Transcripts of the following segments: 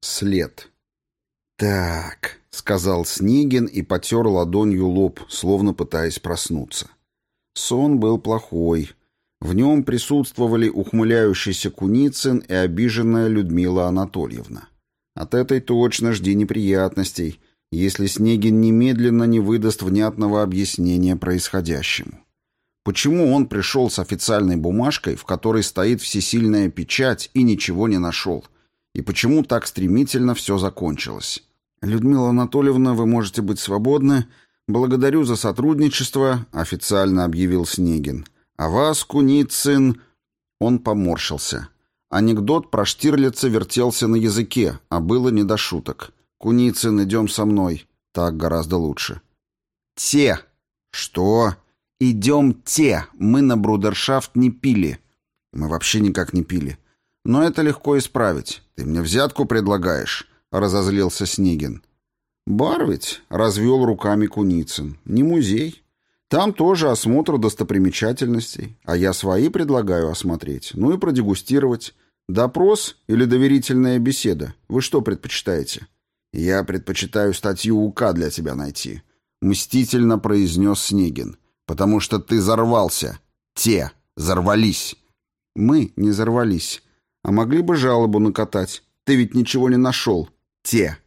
След. «Так», — сказал Снегин и потер ладонью лоб, словно пытаясь проснуться. Сон был плохой. В нем присутствовали ухмыляющийся Куницын и обиженная Людмила Анатольевна. От этой точно жди неприятностей, если Снегин немедленно не выдаст внятного объяснения происходящему. Почему он пришел с официальной бумажкой, в которой стоит всесильная печать, и ничего не нашел? И почему так стремительно все закончилось? «Людмила Анатольевна, вы можете быть свободны. Благодарю за сотрудничество», — официально объявил Снегин. «А вас, Куницын...» Он поморщился. Анекдот про Штирлица вертелся на языке, а было не до шуток. «Куницын, идем со мной». Так гораздо лучше. «Те». «Что?» «Идем те. Мы на брудершафт не пили». «Мы вообще никак не пили. Но это легко исправить. Ты мне взятку предлагаешь?» — разозлился Снегин. «Бар ведь?» — развел руками Куницын. «Не музей. Там тоже осмотр достопримечательностей. А я свои предлагаю осмотреть. Ну и продегустировать. Допрос или доверительная беседа? Вы что предпочитаете?» «Я предпочитаю статью УК для тебя найти», — мстительно произнес Снегин. Потому что ты зарвался. Те зарвались. Мы не зарвались. А могли бы жалобу накатать. Ты ведь ничего не нашел. Те.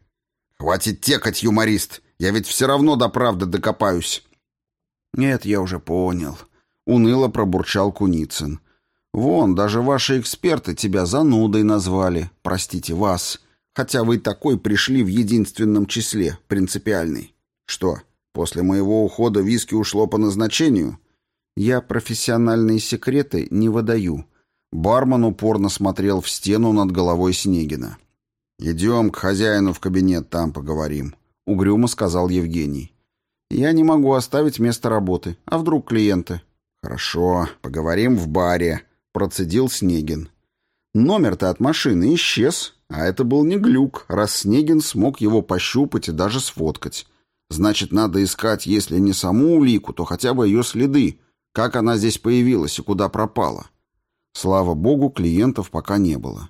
Хватит текать, юморист. Я ведь все равно до правды докопаюсь. Нет, я уже понял. Уныло пробурчал Куницын. Вон, даже ваши эксперты тебя занудой назвали. Простите, вас. Хотя вы такой пришли в единственном числе, принципиальный. Что? После моего ухода виски ушло по назначению. Я профессиональные секреты не выдаю. Бармен упорно смотрел в стену над головой Снегина. «Идем к хозяину в кабинет, там поговорим», — угрюмо сказал Евгений. «Я не могу оставить место работы. А вдруг клиенты?» «Хорошо, поговорим в баре», — процедил Снегин. Номер-то от машины исчез, а это был не глюк, раз Снегин смог его пощупать и даже сфоткать. Значит, надо искать, если не саму улику, то хотя бы ее следы, как она здесь появилась и куда пропала. Слава богу, клиентов пока не было.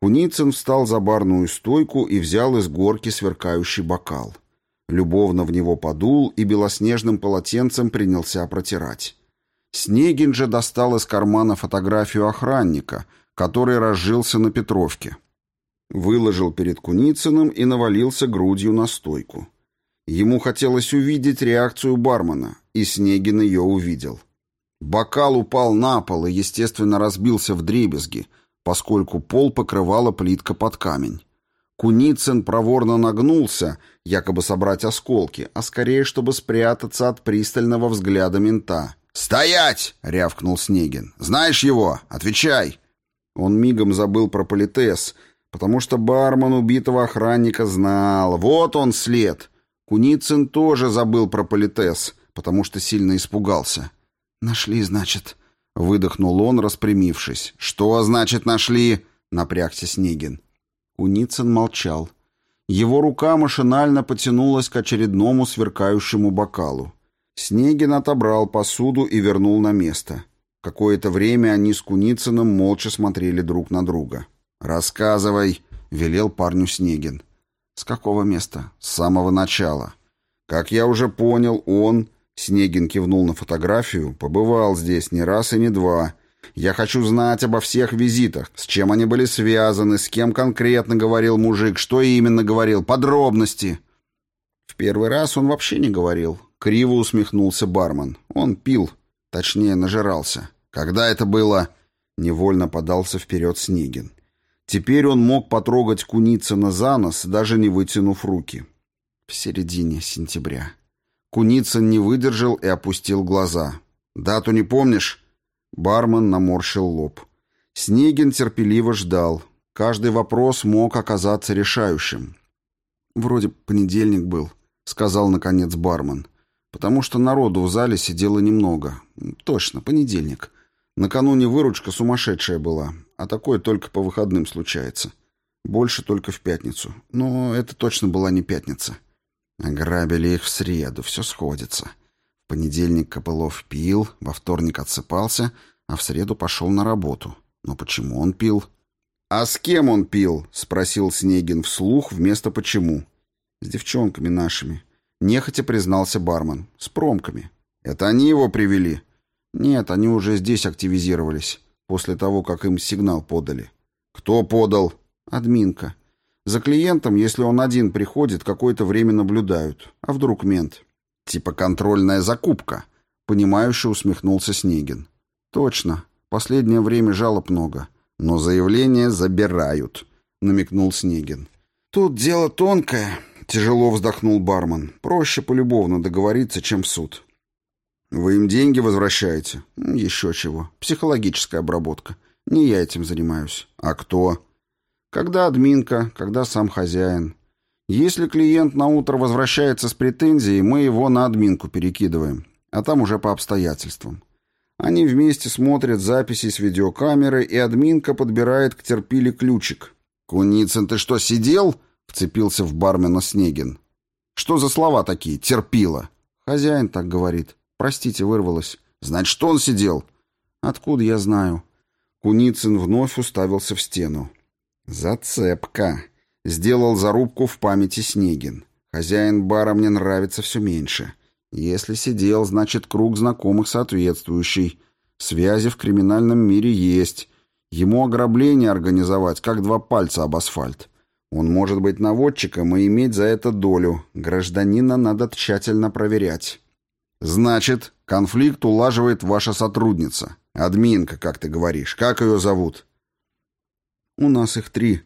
Куницын встал за барную стойку и взял из горки сверкающий бокал. Любовно в него подул и белоснежным полотенцем принялся протирать. Снегин же достал из кармана фотографию охранника, который разжился на Петровке. Выложил перед Куницыным и навалился грудью на стойку. Ему хотелось увидеть реакцию бармена, и Снегин ее увидел. Бокал упал на пол и, естественно, разбился в дребезги, поскольку пол покрывала плитка под камень. Куницын проворно нагнулся, якобы собрать осколки, а скорее, чтобы спрятаться от пристального взгляда мента. «Стоять!» — рявкнул Снегин. «Знаешь его? Отвечай!» Он мигом забыл про политес, потому что бармен убитого охранника знал. Вот он след. Куницын тоже забыл про политес, потому что сильно испугался. «Нашли, значит», — выдохнул он, распрямившись. «Что значит нашли?» — напрягся Снегин. Куницын молчал. Его рука машинально потянулась к очередному сверкающему бокалу. Снегин отобрал посуду и вернул на место. Какое-то время они с Куницыным молча смотрели друг на друга. «Рассказывай», — велел парню Снегин. «С какого места?» «С самого начала». «Как я уже понял, он...» Снегин кивнул на фотографию. «Побывал здесь не раз и не два. Я хочу знать обо всех визитах, с чем они были связаны, с кем конкретно говорил мужик, что именно говорил, подробности». В первый раз он вообще не говорил. Криво усмехнулся бармен. Он пил, точнее, нажирался. Когда это было? Невольно подался вперед Снегин. Теперь он мог потрогать Куницына за нос, даже не вытянув руки. В середине сентября. Куницын не выдержал и опустил глаза. «Дату не помнишь?» Бармен наморщил лоб. Снегин терпеливо ждал. Каждый вопрос мог оказаться решающим. «Вроде понедельник был», — сказал, наконец, бармен. «Потому что народу в зале сидело немного. Точно, понедельник. Накануне выручка сумасшедшая была а такое только по выходным случается. Больше только в пятницу. Но это точно была не пятница. Ограбили их в среду, все сходится. В понедельник Копылов пил, во вторник отсыпался, а в среду пошел на работу. Но почему он пил? «А с кем он пил?» — спросил Снегин вслух вместо «почему». «С девчонками нашими». Нехотя признался бармен. «С промками». «Это они его привели?» «Нет, они уже здесь активизировались, после того, как им сигнал подали». «Кто подал?» «Админка. За клиентом, если он один приходит, какое-то время наблюдают. А вдруг мент?» «Типа контрольная закупка», — понимающе усмехнулся Снегин. «Точно. Последнее время жалоб много. Но заявление забирают», — намекнул Снегин. «Тут дело тонкое», — тяжело вздохнул бармен. «Проще полюбовно договориться, чем в суд». «Вы им деньги возвращаете?» «Еще чего. Психологическая обработка. Не я этим занимаюсь». «А кто?» «Когда админка, когда сам хозяин. Если клиент на утро возвращается с претензией, мы его на админку перекидываем, а там уже по обстоятельствам. Они вместе смотрят записи с видеокамеры, и админка подбирает к терпиле ключик. «Куницын, ты что, сидел?» — вцепился в бармена Снегин. «Что за слова такие? Терпила?» «Хозяин так говорит. Простите, вырвалось». «Значит, он сидел?» «Откуда я знаю?» Куницын вновь уставился в стену. «Зацепка!» — сделал зарубку в памяти Снегин. «Хозяин бара мне нравится все меньше». Если сидел, значит, круг знакомых соответствующий. Связи в криминальном мире есть. Ему ограбление организовать, как два пальца об асфальт. Он может быть наводчиком и иметь за это долю. Гражданина надо тщательно проверять. Значит, конфликт улаживает ваша сотрудница. Админка, как ты говоришь. Как ее зовут? У нас их три.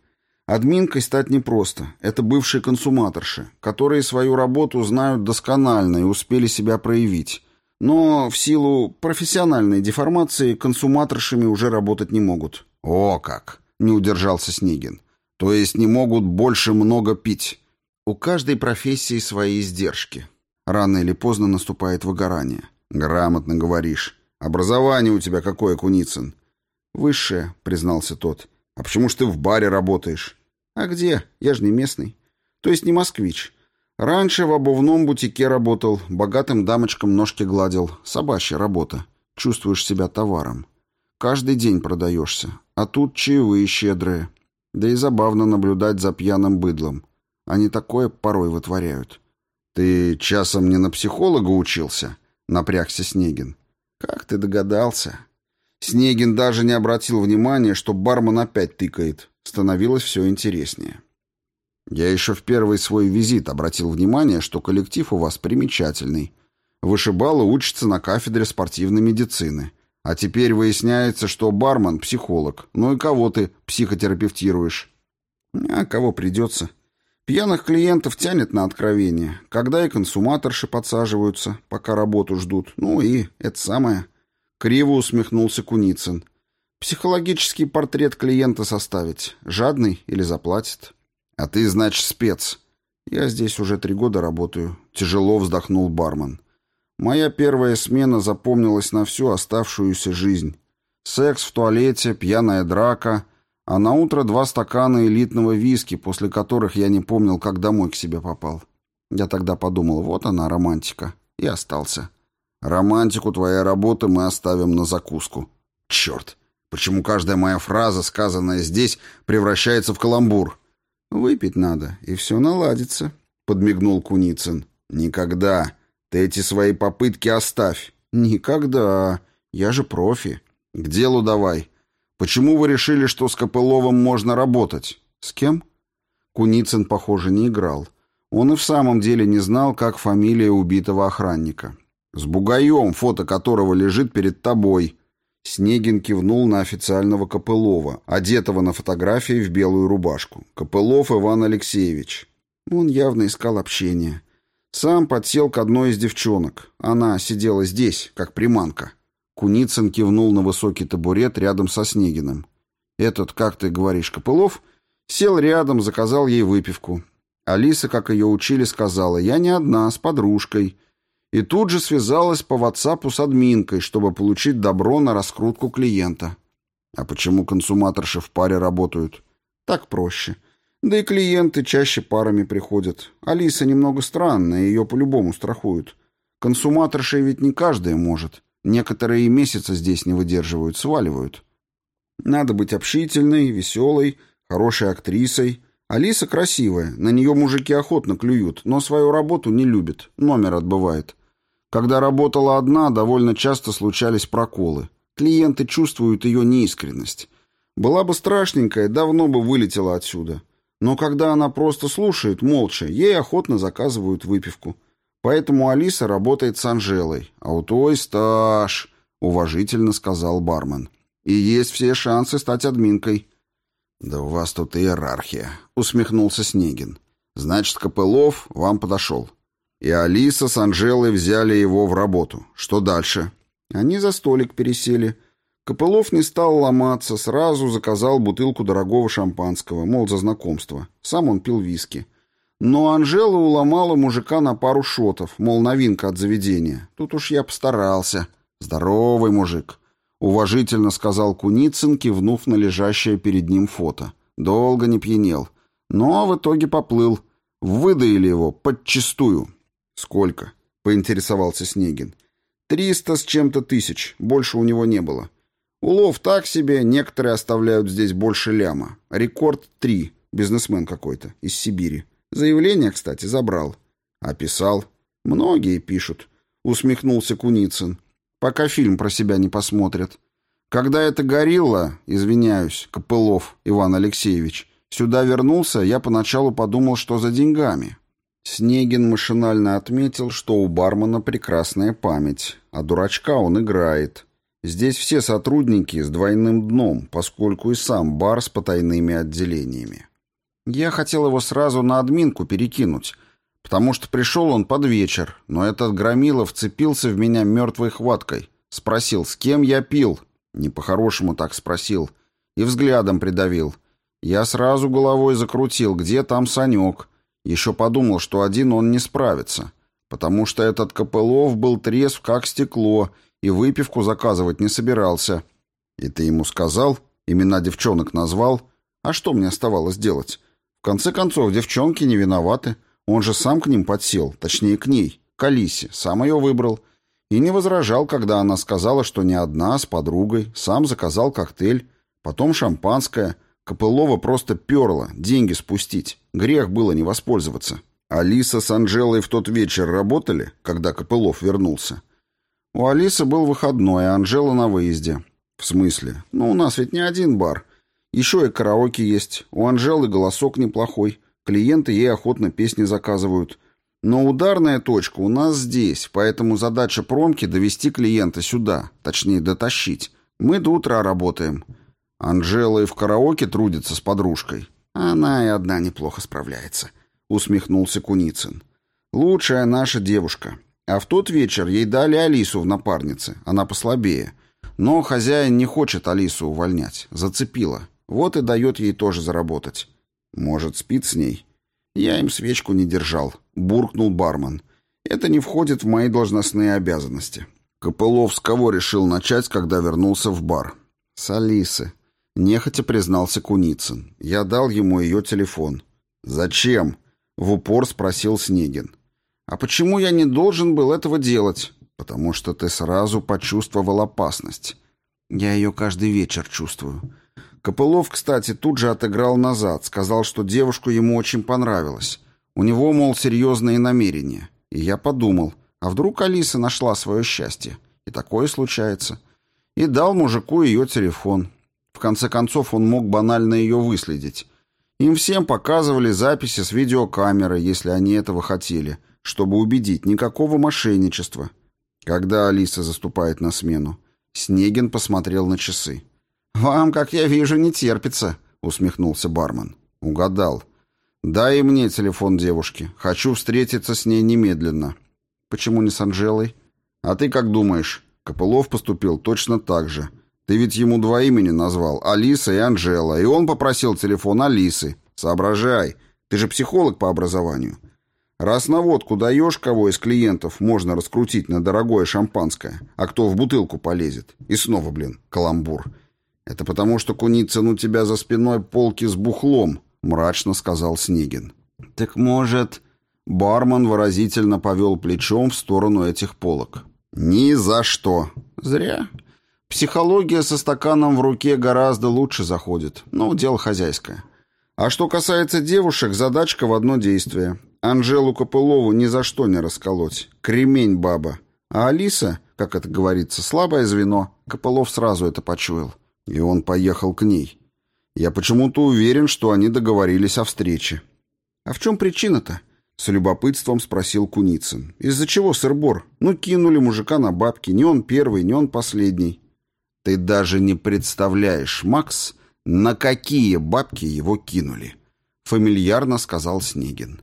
Админкой стать непросто. Это бывшие консуматорши, которые свою работу знают досконально и успели себя проявить. Но в силу профессиональной деформации консуматоршами уже работать не могут. «О как!» — не удержался Снегин. «То есть не могут больше много пить?» У каждой профессии свои издержки. Рано или поздно наступает выгорание. «Грамотно говоришь. Образование у тебя какое, Куницын?» «Высшее», — признался тот. «А почему ж ты в баре работаешь?» А где? Я же не местный. То есть не москвич. Раньше в обувном бутике работал, богатым дамочкам ножки гладил. Собачья работа. Чувствуешь себя товаром. Каждый день продаешься. А тут чаевые щедрые. Да и забавно наблюдать за пьяным быдлом. Они такое порой вытворяют. «Ты часом не на психолога учился?» — напрягся Снегин. «Как ты догадался?» Снегин даже не обратил внимания, что бармен опять тыкает. Становилось все интереснее. Я еще в первый свой визит обратил внимание, что коллектив у вас примечательный. Вышибалы учится на кафедре спортивной медицины. А теперь выясняется, что бармен — психолог. Ну и кого ты психотерапевтируешь? А кого придется. Пьяных клиентов тянет на откровение. Когда и консуматорши подсаживаются, пока работу ждут. Ну и это самое... Криво усмехнулся Куницын. Психологический портрет клиента составить. Жадный или заплатит. А ты, значит, спец. Я здесь уже три года работаю. Тяжело вздохнул бармен. Моя первая смена запомнилась на всю оставшуюся жизнь. Секс в туалете, пьяная драка, а на утро два стакана элитного виски, после которых я не помнил, как домой к себе попал. Я тогда подумал, вот она, романтика, и остался. Романтику твоей работы мы оставим на закуску. Черт, почему каждая моя фраза, сказанная здесь, превращается в каламбур? Выпить надо, и все наладится, подмигнул Куницын. Никогда. Ты эти свои попытки оставь. Никогда. Я же профи. К делу давай. Почему вы решили, что с Копыловым можно работать? С кем? Куницын, похоже, не играл. Он и в самом деле не знал, как фамилия убитого охранника. С бугаем, фото которого лежит перед тобой. Снегин кивнул на официального Копылова, одетого на фотографии в белую рубашку. Копылов Иван Алексеевич. Он явно искал общения. Сам подсел к одной из девчонок. Она сидела здесь, как приманка. Куницын кивнул на высокий табурет рядом со Снегиным. Этот, как ты говоришь, Копылов, сел рядом, заказал ей выпивку. Алиса, как ее учили, сказала, «Я не одна, с подружкой» и тут же связалась по WhatsApp с админкой, чтобы получить добро на раскрутку клиента. А почему консуматорши в паре работают? Так проще. Да и клиенты чаще парами приходят. Алиса немного странная, ее по-любому страхуют. Консуматоршей ведь не каждая может. Некоторые и месяца здесь не выдерживают, сваливают. Надо быть общительной, веселой, хорошей актрисой. Алиса красивая, на нее мужики охотно клюют, но свою работу не любит, номер отбывает. Когда работала одна, довольно часто случались проколы. Клиенты чувствуют ее неискренность. Была бы страшненькая, давно бы вылетела отсюда. Но когда она просто слушает, молча, ей охотно заказывают выпивку. Поэтому Алиса работает с Анжелой. А у той стаж, уважительно сказал бармен. И есть все шансы стать админкой. Да у вас тут иерархия, усмехнулся Снегин. Значит, Копылов вам подошел. И Алиса с Анжелой взяли его в работу. Что дальше? Они за столик пересели. Копылов не стал ломаться, сразу заказал бутылку дорогого шампанского, мол, за знакомство. Сам он пил виски. Но Анжела уломала мужика на пару шотов, мол, новинка от заведения. Тут уж я постарался. Здоровый мужик. Уважительно сказал Куницын, кивнув на лежащее перед ним фото. Долго не пьянел. Но в итоге поплыл. Выдаили его подчистую. «Сколько?» — поинтересовался Снегин. «Триста с чем-то тысяч. Больше у него не было». Улов так себе, некоторые оставляют здесь больше ляма. Рекорд три, бизнесмен какой-то, из Сибири. Заявление, кстати, забрал. Описал. Многие пишут. Усмехнулся Куницын. Пока фильм про себя не посмотрят. Когда это горилла, извиняюсь, Копылов Иван Алексеевич, сюда вернулся, я поначалу подумал, что за деньгами. Снегин машинально отметил, что у бармена прекрасная память, а дурачка он играет. Здесь все сотрудники с двойным дном, поскольку и сам бар с потайными отделениями. Я хотел его сразу на админку перекинуть, потому что пришел он под вечер, но этот громила вцепился в меня мертвой хваткой. Спросил, с кем я пил. Не по-хорошему так спросил. И взглядом придавил. Я сразу головой закрутил, где там Санек. Еще подумал, что один он не справится, потому что этот Копылов был трезв, как стекло, и выпивку заказывать не собирался. И ты ему сказал, имена девчонок назвал, а что мне оставалось делать? В конце концов, девчонки не виноваты. Он же сам к ним подсел, точнее к ней, к Алисе, сам ее выбрал. И не возражал, когда она сказала, что не одна, а с подругой, сам заказал коктейль, потом шампанское. Копылова просто перла, деньги спустить. Грех было не воспользоваться. Алиса с Анжелой в тот вечер работали, когда Копылов вернулся. У Алисы был выходной, а Анжела на выезде. В смысле? Ну, у нас ведь не один бар. Еще и караоке есть. У Анжелы голосок неплохой. Клиенты ей охотно песни заказывают. Но ударная точка у нас здесь, поэтому задача промки — довести клиента сюда, точнее, дотащить. Мы до утра работаем. Анжела и в караоке трудится с подружкой. Она и одна неплохо справляется, — усмехнулся Куницын. Лучшая наша девушка. А в тот вечер ей дали Алису в напарнице, она послабее. Но хозяин не хочет Алису увольнять, зацепила. Вот и дает ей тоже заработать. Может, спит с ней? Я им свечку не держал, буркнул бармен. Это не входит в мои должностные обязанности. Копылов с кого решил начать, когда вернулся в бар? С Алисы. Нехотя признался Куницын. Я дал ему ее телефон. «Зачем?» — в упор спросил Снегин. «А почему я не должен был этого делать?» «Потому что ты сразу почувствовал опасность. Я ее каждый вечер чувствую». Копылов, кстати, тут же отыграл назад, сказал, что девушку ему очень понравилась. У него, мол, серьезные намерения. И я подумал, а вдруг Алиса нашла свое счастье? И такое случается. И дал мужику ее телефон. В конце концов, он мог банально ее выследить. Им всем показывали записи с видеокамеры, если они этого хотели чтобы убедить, никакого мошенничества. Когда Алиса заступает на смену, Снегин посмотрел на часы. «Вам, как я вижу, не терпится», — усмехнулся бармен. «Угадал. Дай мне телефон девушки. Хочу встретиться с ней немедленно». «Почему не с Анжелой?» «А ты как думаешь?» Копылов поступил точно так же. «Ты ведь ему два имени назвал, Алиса и Анжела, и он попросил телефон Алисы. Соображай, ты же психолог по образованию. Раз на водку даешь кого из клиентов, можно раскрутить на дорогое шампанское, а кто в бутылку полезет? И снова, блин, каламбур. Это потому, что Куницын у тебя за спиной полки с бухлом, мрачно сказал Снегин. Так может... Бармен выразительно повел плечом в сторону этих полок. «Ни за что!» «Зря. Психология со стаканом в руке гораздо лучше заходит. Ну, дело хозяйское. А что касается девушек, задачка в одно действие. Анжелу Копылову ни за что не расколоть. Кремень баба. А Алиса, как это говорится, слабое звено. Копылов сразу это почуял. И он поехал к ней. Я почему-то уверен, что они договорились о встрече. А в чем причина-то? С любопытством спросил Куницын. Из-за чего сыр-бор? Ну, кинули мужика на бабки. Не он первый, не он последний. Ты даже не представляешь, Макс, на какие бабки его кинули. Фамильярно сказал Снегин.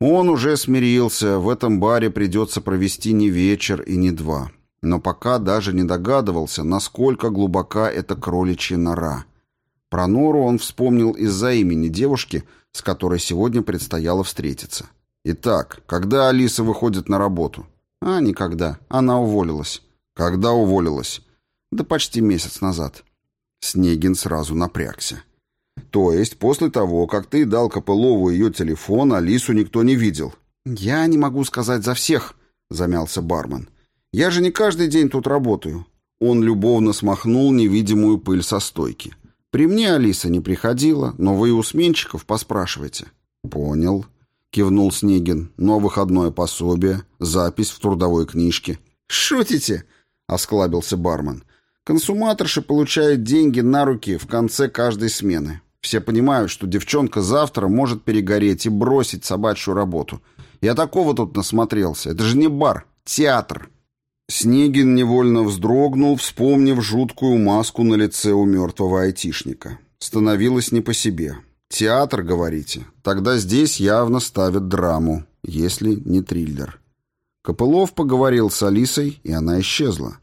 Он уже смирился, в этом баре придется провести не вечер и не два. Но пока даже не догадывался, насколько глубока эта кроличья нора. Про нору он вспомнил из-за имени девушки, с которой сегодня предстояло встретиться. Итак, когда Алиса выходит на работу? А, никогда. Она уволилась. Когда уволилась? Да почти месяц назад. Снегин сразу напрягся. То есть после того, как ты дал Копылову ее телефон, Алису никто не видел? Я не могу сказать за всех, замялся бармен. Я же не каждый день тут работаю. Он любовно смахнул невидимую пыль со стойки. При мне Алиса не приходила, но вы у сменщиков поспрашивайте. Понял, кивнул Снегин. Но выходное пособие, запись в трудовой книжке. Шутите? осклабился бармен. Консуматорша получает деньги на руки в конце каждой смены. Все понимают, что девчонка завтра может перегореть и бросить собачью работу. Я такого тут насмотрелся. Это же не бар, театр. Снегин невольно вздрогнул, вспомнив жуткую маску на лице у мертвого айтишника. Становилось не по себе. «Театр, говорите? Тогда здесь явно ставят драму, если не триллер». Копылов поговорил с Алисой, и она исчезла.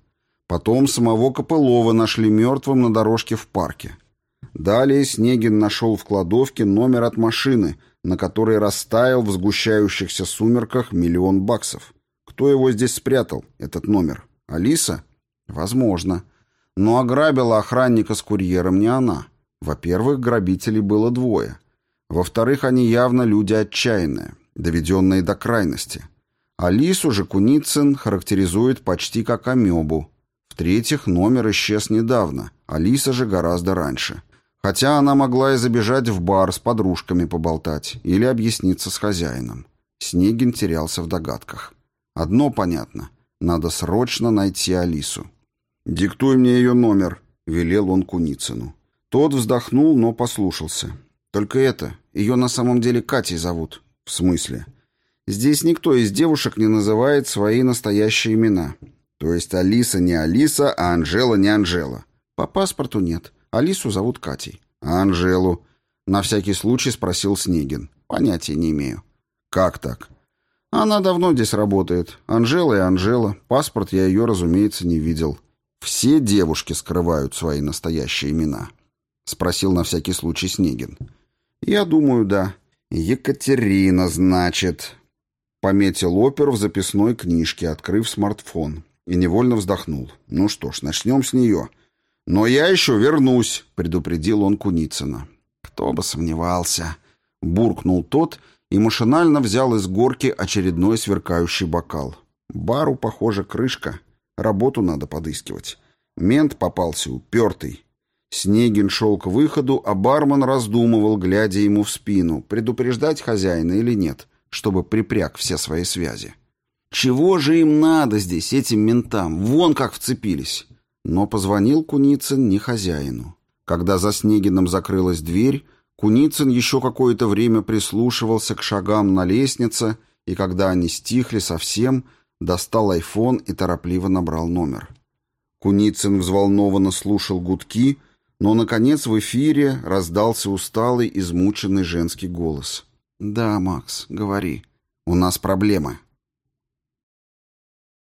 Потом самого Копылова нашли мертвым на дорожке в парке. Далее Снегин нашел в кладовке номер от машины, на которой растаял в сгущающихся сумерках миллион баксов. Кто его здесь спрятал, этот номер? Алиса? Возможно. Но ограбила охранника с курьером не она. Во-первых, грабителей было двое. Во-вторых, они явно люди отчаянные, доведенные до крайности. Алису же Куницын характеризует почти как амебу, в-третьих, номер исчез недавно, Алиса же гораздо раньше. Хотя она могла и забежать в бар с подружками поболтать или объясниться с хозяином. Снегин терялся в догадках. Одно понятно. Надо срочно найти Алису. «Диктуй мне ее номер», — велел он Куницыну. Тот вздохнул, но послушался. «Только это, ее на самом деле Катей зовут». «В смысле?» «Здесь никто из девушек не называет свои настоящие имена. То есть Алиса не Алиса, а Анжела не Анжела. По паспорту нет. Алису зовут Катей. А Анжелу? На всякий случай спросил Снегин. Понятия не имею. Как так? Она давно здесь работает. Анжела и Анжела. Паспорт я ее, разумеется, не видел. Все девушки скрывают свои настоящие имена. Спросил на всякий случай Снегин. Я думаю, да. Екатерина, значит. Пометил опер в записной книжке, открыв смартфон и невольно вздохнул. «Ну что ж, начнем с нее». «Но я еще вернусь», — предупредил он Куницына. «Кто бы сомневался», — буркнул тот и машинально взял из горки очередной сверкающий бокал. «Бару, похоже, крышка. Работу надо подыскивать. Мент попался упертый». Снегин шел к выходу, а бармен раздумывал, глядя ему в спину, предупреждать хозяина или нет, чтобы припряг все свои связи. Чего же им надо здесь, этим ментам? Вон как вцепились. Но позвонил Куницын не хозяину. Когда за Снегиным закрылась дверь, Куницын еще какое-то время прислушивался к шагам на лестнице, и когда они стихли совсем, достал айфон и торопливо набрал номер. Куницын взволнованно слушал гудки, но, наконец, в эфире раздался усталый, измученный женский голос. «Да, Макс, говори. У нас проблемы».